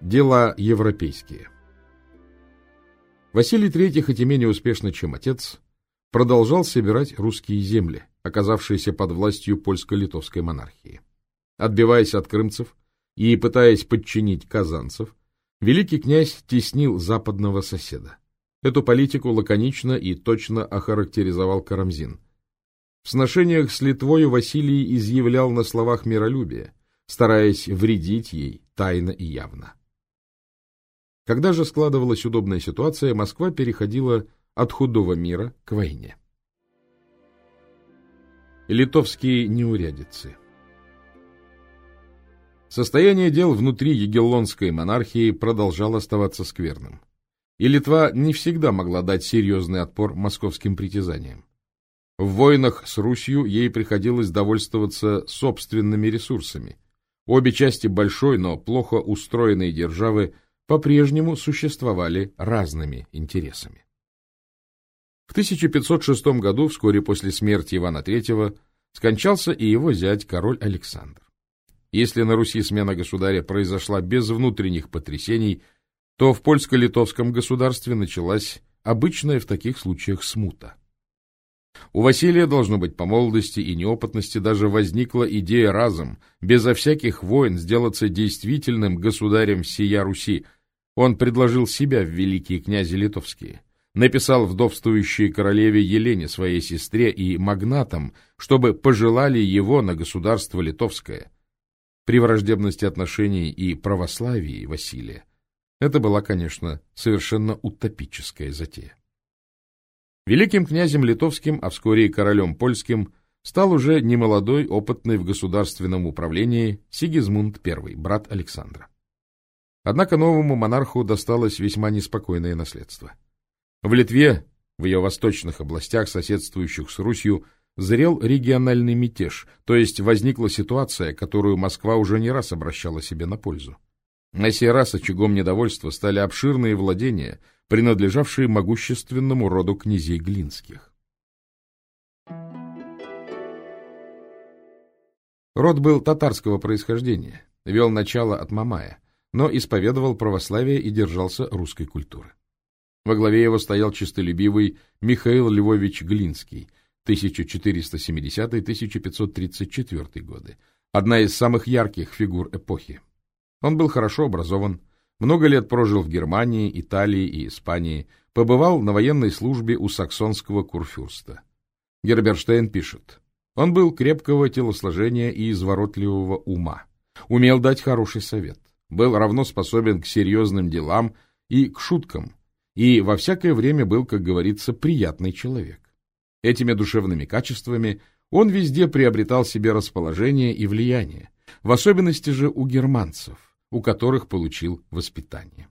Дела европейские. Василий III, хоть и менее успешно, чем отец, продолжал собирать русские земли, оказавшиеся под властью польско-литовской монархии. Отбиваясь от крымцев и пытаясь подчинить казанцев, великий князь теснил западного соседа. Эту политику лаконично и точно охарактеризовал Карамзин. В сношениях с Литвою Василий изъявлял на словах миролюбие, стараясь вредить ей тайно и явно. Когда же складывалась удобная ситуация, Москва переходила от худого мира к войне. Литовские неурядицы Состояние дел внутри егеллонской монархии продолжало оставаться скверным. И Литва не всегда могла дать серьезный отпор московским притязаниям. В войнах с Русью ей приходилось довольствоваться собственными ресурсами. Обе части большой, но плохо устроенной державы – по-прежнему существовали разными интересами. В 1506 году, вскоре после смерти Ивана III, скончался и его зять, король Александр. Если на Руси смена государя произошла без внутренних потрясений, то в польско-литовском государстве началась обычная в таких случаях смута. У Василия, должно быть, по молодости и неопытности даже возникла идея разом, безо всяких войн, сделаться действительным государем всея Руси – он предложил себя в великие князи литовские, написал вдовствующей королеве Елене, своей сестре и магнатам, чтобы пожелали его на государство литовское. При враждебности отношений и православии Василия это была, конечно, совершенно утопическая затея. Великим князем литовским, а вскоре и королем польским, стал уже немолодой, опытный в государственном управлении Сигизмунд I, брат Александра. Однако новому монарху досталось весьма неспокойное наследство. В Литве, в ее восточных областях, соседствующих с Русью, зрел региональный мятеж, то есть возникла ситуация, которую Москва уже не раз обращала себе на пользу. На сей раз очагом недовольства стали обширные владения, принадлежавшие могущественному роду князей Глинских. Род был татарского происхождения, вел начало от Мамая – но исповедовал православие и держался русской культуры. Во главе его стоял чистолюбивый Михаил Львович Глинский, 1470-1534 годы, одна из самых ярких фигур эпохи. Он был хорошо образован, много лет прожил в Германии, Италии и Испании, побывал на военной службе у саксонского курфюрста. Герберштейн пишет, он был крепкого телосложения и изворотливого ума, умел дать хороший совет, был равно способен к серьезным делам и к шуткам, и во всякое время был, как говорится, приятный человек. Этими душевными качествами он везде приобретал себе расположение и влияние, в особенности же у германцев, у которых получил воспитание.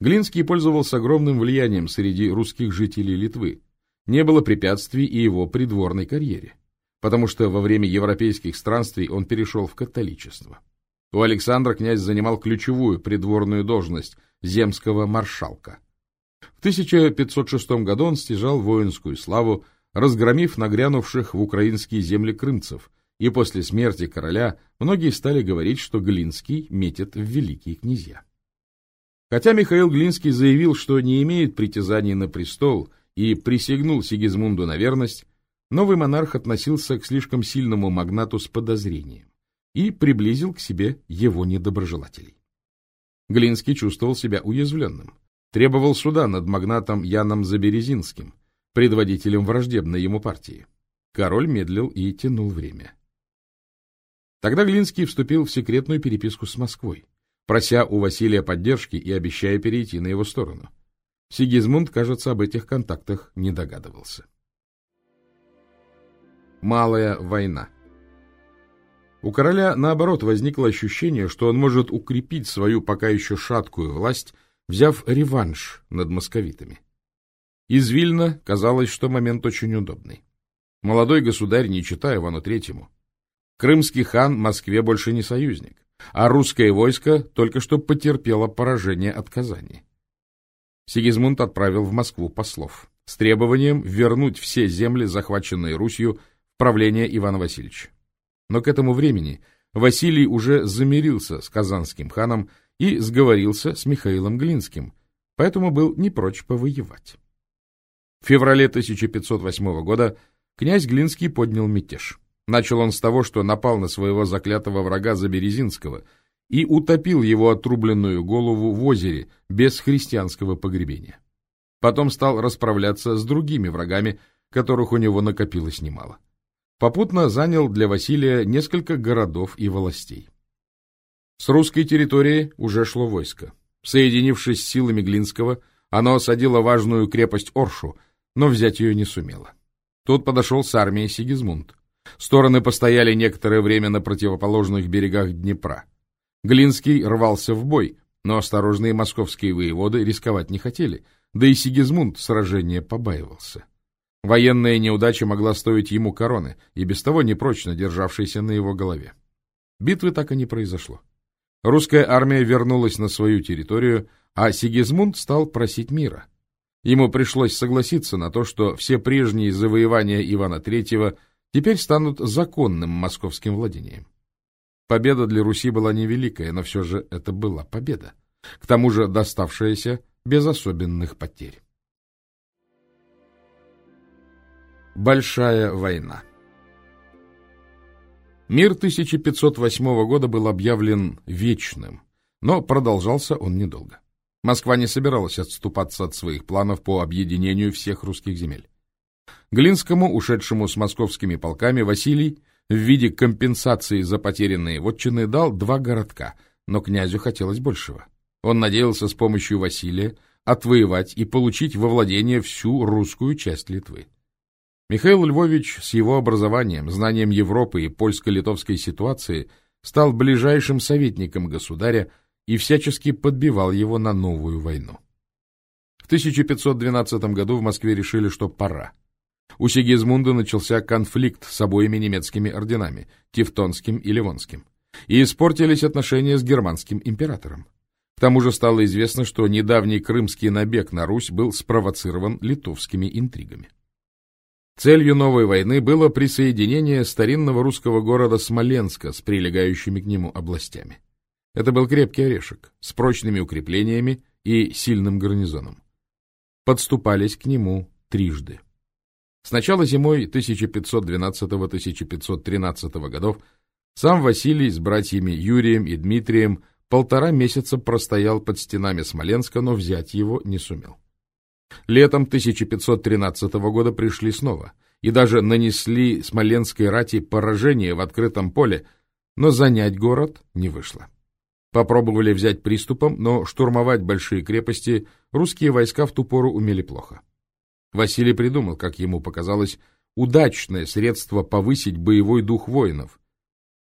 Глинский пользовался огромным влиянием среди русских жителей Литвы. Не было препятствий и его придворной карьере, потому что во время европейских странствий он перешел в католичество. У Александра князь занимал ключевую придворную должность земского маршалка. В 1506 году он стяжал воинскую славу, разгромив нагрянувших в украинские земли крымцев, и после смерти короля многие стали говорить, что Глинский метит в великие князья. Хотя Михаил Глинский заявил, что не имеет притязаний на престол и присягнул Сигизмунду на верность, новый монарх относился к слишком сильному магнату с подозрением и приблизил к себе его недоброжелателей. Глинский чувствовал себя уязвленным, требовал суда над магнатом Яном Заберезинским, предводителем враждебной ему партии. Король медлил и тянул время. Тогда Глинский вступил в секретную переписку с Москвой, прося у Василия поддержки и обещая перейти на его сторону. Сигизмунд, кажется, об этих контактах не догадывался. Малая война у короля, наоборот, возникло ощущение, что он может укрепить свою пока еще шаткую власть, взяв реванш над московитами. Из Вильна казалось, что момент очень удобный. Молодой государь не читая Ивану Третьему. Крымский хан Москве больше не союзник, а русское войско только что потерпело поражение от Казани. Сигизмунд отправил в Москву послов с требованием вернуть все земли, захваченные Русью, в правление Ивана Васильевича. Но к этому времени Василий уже замирился с казанским ханом и сговорился с Михаилом Глинским, поэтому был не прочь повоевать. В феврале 1508 года князь Глинский поднял мятеж. Начал он с того, что напал на своего заклятого врага Заберезинского и утопил его отрубленную голову в озере без христианского погребения. Потом стал расправляться с другими врагами, которых у него накопилось немало. Попутно занял для Василия несколько городов и властей. С русской территории уже шло войско. Соединившись с силами Глинского, оно осадило важную крепость Оршу, но взять ее не сумело. Тут подошел с армией Сигизмунд. Стороны постояли некоторое время на противоположных берегах Днепра. Глинский рвался в бой, но осторожные московские воеводы рисковать не хотели, да и Сигизмунд сражения побаивался. Военная неудача могла стоить ему короны, и без того непрочно державшейся на его голове. Битвы так и не произошло. Русская армия вернулась на свою территорию, а Сигизмунд стал просить мира. Ему пришлось согласиться на то, что все прежние завоевания Ивана III теперь станут законным московским владением. Победа для Руси была невеликая, но все же это была победа. К тому же доставшаяся без особенных потерь. Большая война Мир 1508 года был объявлен вечным, но продолжался он недолго. Москва не собиралась отступаться от своих планов по объединению всех русских земель. Глинскому, ушедшему с московскими полками, Василий в виде компенсации за потерянные вотчины дал два городка, но князю хотелось большего. Он надеялся с помощью Василия отвоевать и получить во владение всю русскую часть Литвы. Михаил Львович с его образованием, знанием Европы и польско-литовской ситуации стал ближайшим советником государя и всячески подбивал его на новую войну. В 1512 году в Москве решили, что пора. У Сигизмунда начался конфликт с обоими немецкими орденами, Тевтонским и Ливонским, и испортились отношения с германским императором. К тому же стало известно, что недавний крымский набег на Русь был спровоцирован литовскими интригами. Целью новой войны было присоединение старинного русского города Смоленска с прилегающими к нему областями. Это был крепкий орешек с прочными укреплениями и сильным гарнизоном. Подступались к нему трижды. Сначала зимой 1512-1513 годов сам Василий с братьями Юрием и Дмитрием полтора месяца простоял под стенами Смоленска, но взять его не сумел. Летом 1513 года пришли снова и даже нанесли Смоленской рати поражение в открытом поле, но занять город не вышло. Попробовали взять приступом, но штурмовать большие крепости русские войска в ту пору умели плохо. Василий придумал, как ему показалось, удачное средство повысить боевой дух воинов.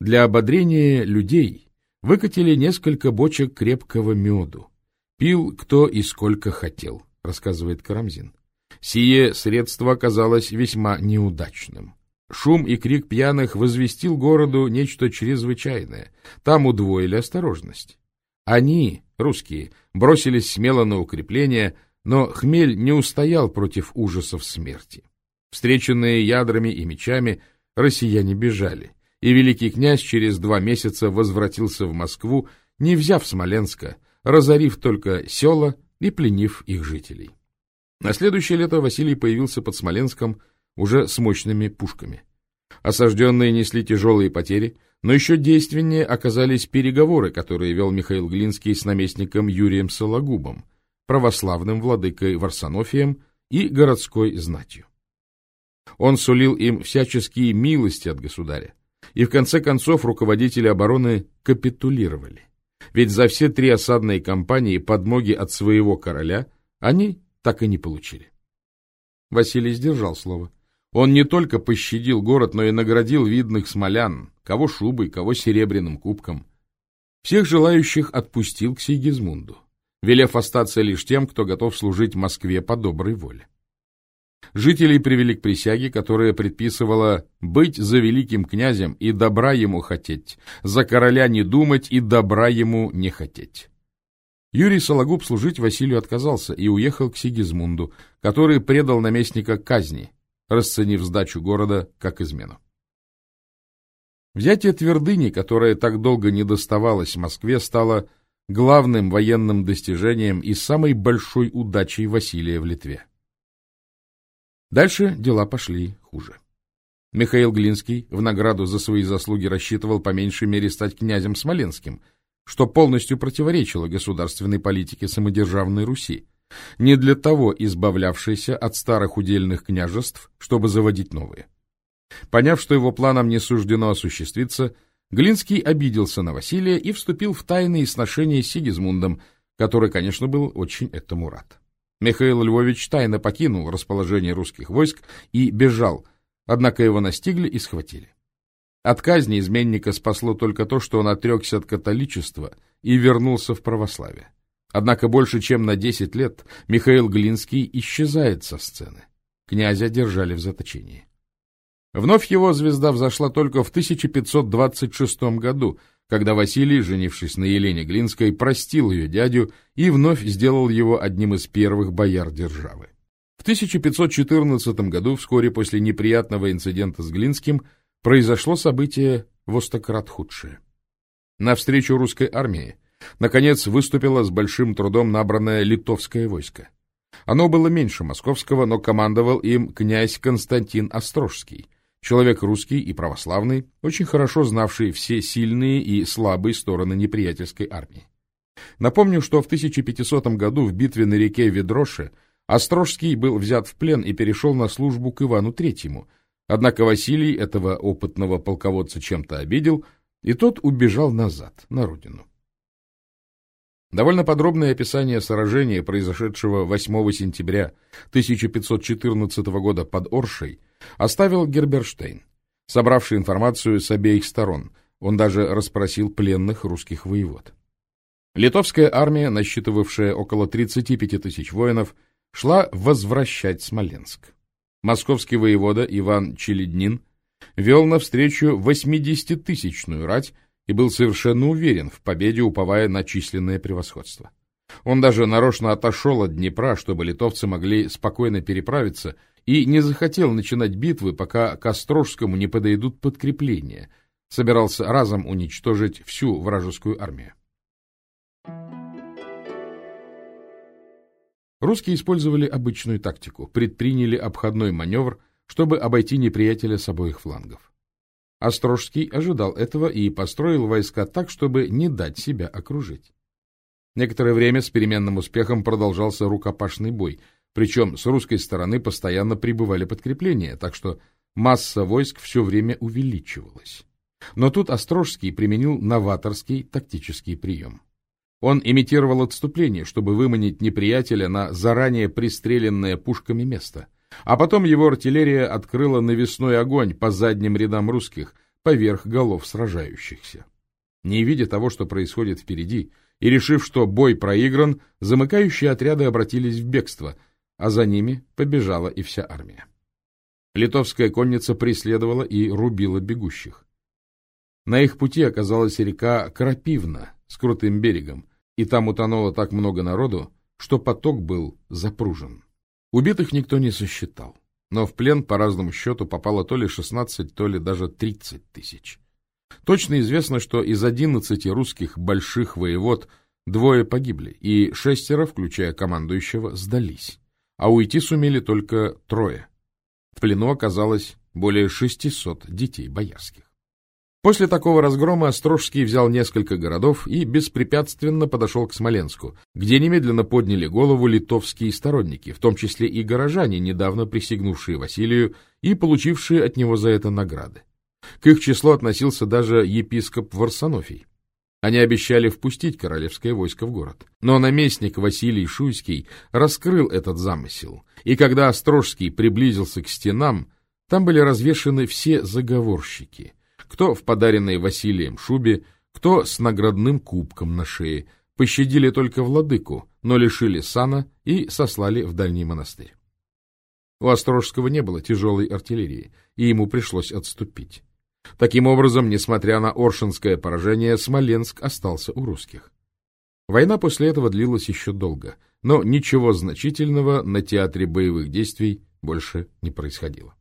Для ободрения людей выкатили несколько бочек крепкого меду. Пил кто и сколько хотел. — рассказывает Карамзин. Сие средство оказалось весьма неудачным. Шум и крик пьяных возвестил городу нечто чрезвычайное. Там удвоили осторожность. Они, русские, бросились смело на укрепление, но хмель не устоял против ужасов смерти. Встреченные ядрами и мечами, россияне бежали, и великий князь через два месяца возвратился в Москву, не взяв Смоленска, разорив только села и пленив их жителей. На следующее лето Василий появился под Смоленском уже с мощными пушками. Осажденные несли тяжелые потери, но еще действеннее оказались переговоры, которые вел Михаил Глинский с наместником Юрием Сологубом, православным владыкой Варсонофием и городской знатью. Он сулил им всяческие милости от государя, и в конце концов руководители обороны капитулировали. Ведь за все три осадные кампании подмоги от своего короля они так и не получили. Василий сдержал слово. Он не только пощадил город, но и наградил видных смолян, кого шубой, кого серебряным кубком. Всех желающих отпустил к Сигизмунду, велев остаться лишь тем, кто готов служить Москве по доброй воле. Жителей привели к присяге, которая предписывала быть за великим князем и добра ему хотеть, за короля не думать и добра ему не хотеть. Юрий Сологуб служить Василию отказался и уехал к Сигизмунду, который предал наместника казни, расценив сдачу города как измену. Взятие твердыни, которая так долго не доставалась Москве, стало главным военным достижением и самой большой удачей Василия в Литве. Дальше дела пошли хуже. Михаил Глинский в награду за свои заслуги рассчитывал по меньшей мере стать князем Смоленским, что полностью противоречило государственной политике самодержавной Руси, не для того избавлявшейся от старых удельных княжеств, чтобы заводить новые. Поняв, что его планам не суждено осуществиться, Глинский обиделся на Василия и вступил в тайные сношения с Сигизмундом, который, конечно, был очень этому рад. Михаил Львович тайно покинул расположение русских войск и бежал, однако его настигли и схватили. От казни изменника спасло только то, что он отрекся от католичества и вернулся в православие. Однако больше чем на 10 лет Михаил Глинский исчезает со сцены. Князя держали в заточении. Вновь его звезда взошла только в 1526 году, когда Василий, женившись на Елене Глинской, простил ее дядю и вновь сделал его одним из первых бояр державы. В 1514 году, вскоре после неприятного инцидента с Глинским, произошло событие востократ худшее. Навстречу русской армии, наконец, выступило с большим трудом набранное литовское войско. Оно было меньше московского, но командовал им князь Константин Острожский, человек русский и православный, очень хорошо знавший все сильные и слабые стороны неприятельской армии. Напомню, что в 1500 году в битве на реке Ведроше Острожский был взят в плен и перешел на службу к Ивану Третьему – Однако Василий этого опытного полководца чем-то обидел, и тот убежал назад, на родину. Довольно подробное описание сражения, произошедшего 8 сентября 1514 года под Оршей, оставил Герберштейн, собравший информацию с обеих сторон. Он даже расспросил пленных русских воевод. Литовская армия, насчитывавшая около 35 тысяч воинов, шла возвращать Смоленск московский воевода Иван Челеднин вел навстречу 80-тысячную рать и был совершенно уверен в победе, уповая на численное превосходство. Он даже нарочно отошел от Днепра, чтобы литовцы могли спокойно переправиться, и не захотел начинать битвы, пока к Острожскому не подойдут подкрепления, собирался разом уничтожить всю вражескую армию. Русские использовали обычную тактику, предприняли обходной маневр, чтобы обойти неприятеля с обоих флангов. Острожский ожидал этого и построил войска так, чтобы не дать себя окружить. Некоторое время с переменным успехом продолжался рукопашный бой, причем с русской стороны постоянно прибывали подкрепления, так что масса войск все время увеличивалась. Но тут Острожский применил новаторский тактический прием. Он имитировал отступление, чтобы выманить неприятеля на заранее пристреленное пушками место. А потом его артиллерия открыла навесной огонь по задним рядам русских, поверх голов сражающихся. Не видя того, что происходит впереди, и решив, что бой проигран, замыкающие отряды обратились в бегство, а за ними побежала и вся армия. Литовская конница преследовала и рубила бегущих. На их пути оказалась река Крапивна с крутым берегом, и там утонуло так много народу, что поток был запружен. Убитых никто не сосчитал, но в плен по разному счету попало то ли 16, то ли даже 30 тысяч. Точно известно, что из 11 русских больших воевод двое погибли, и шестеро, включая командующего, сдались, а уйти сумели только трое. В плену оказалось более 600 детей боярских. После такого разгрома Острожский взял несколько городов и беспрепятственно подошел к Смоленску, где немедленно подняли голову литовские сторонники, в том числе и горожане, недавно присягнувшие Василию и получившие от него за это награды. К их числу относился даже епископ Варсонофий. Они обещали впустить королевское войско в город. Но наместник Василий Шуйский раскрыл этот замысел, и когда Острожский приблизился к стенам, там были развешаны все заговорщики — кто в подаренной Василием шубе, кто с наградным кубком на шее. Пощадили только владыку, но лишили сана и сослали в дальний монастырь. У Острожского не было тяжелой артиллерии, и ему пришлось отступить. Таким образом, несмотря на Оршинское поражение, Смоленск остался у русских. Война после этого длилась еще долго, но ничего значительного на театре боевых действий больше не происходило.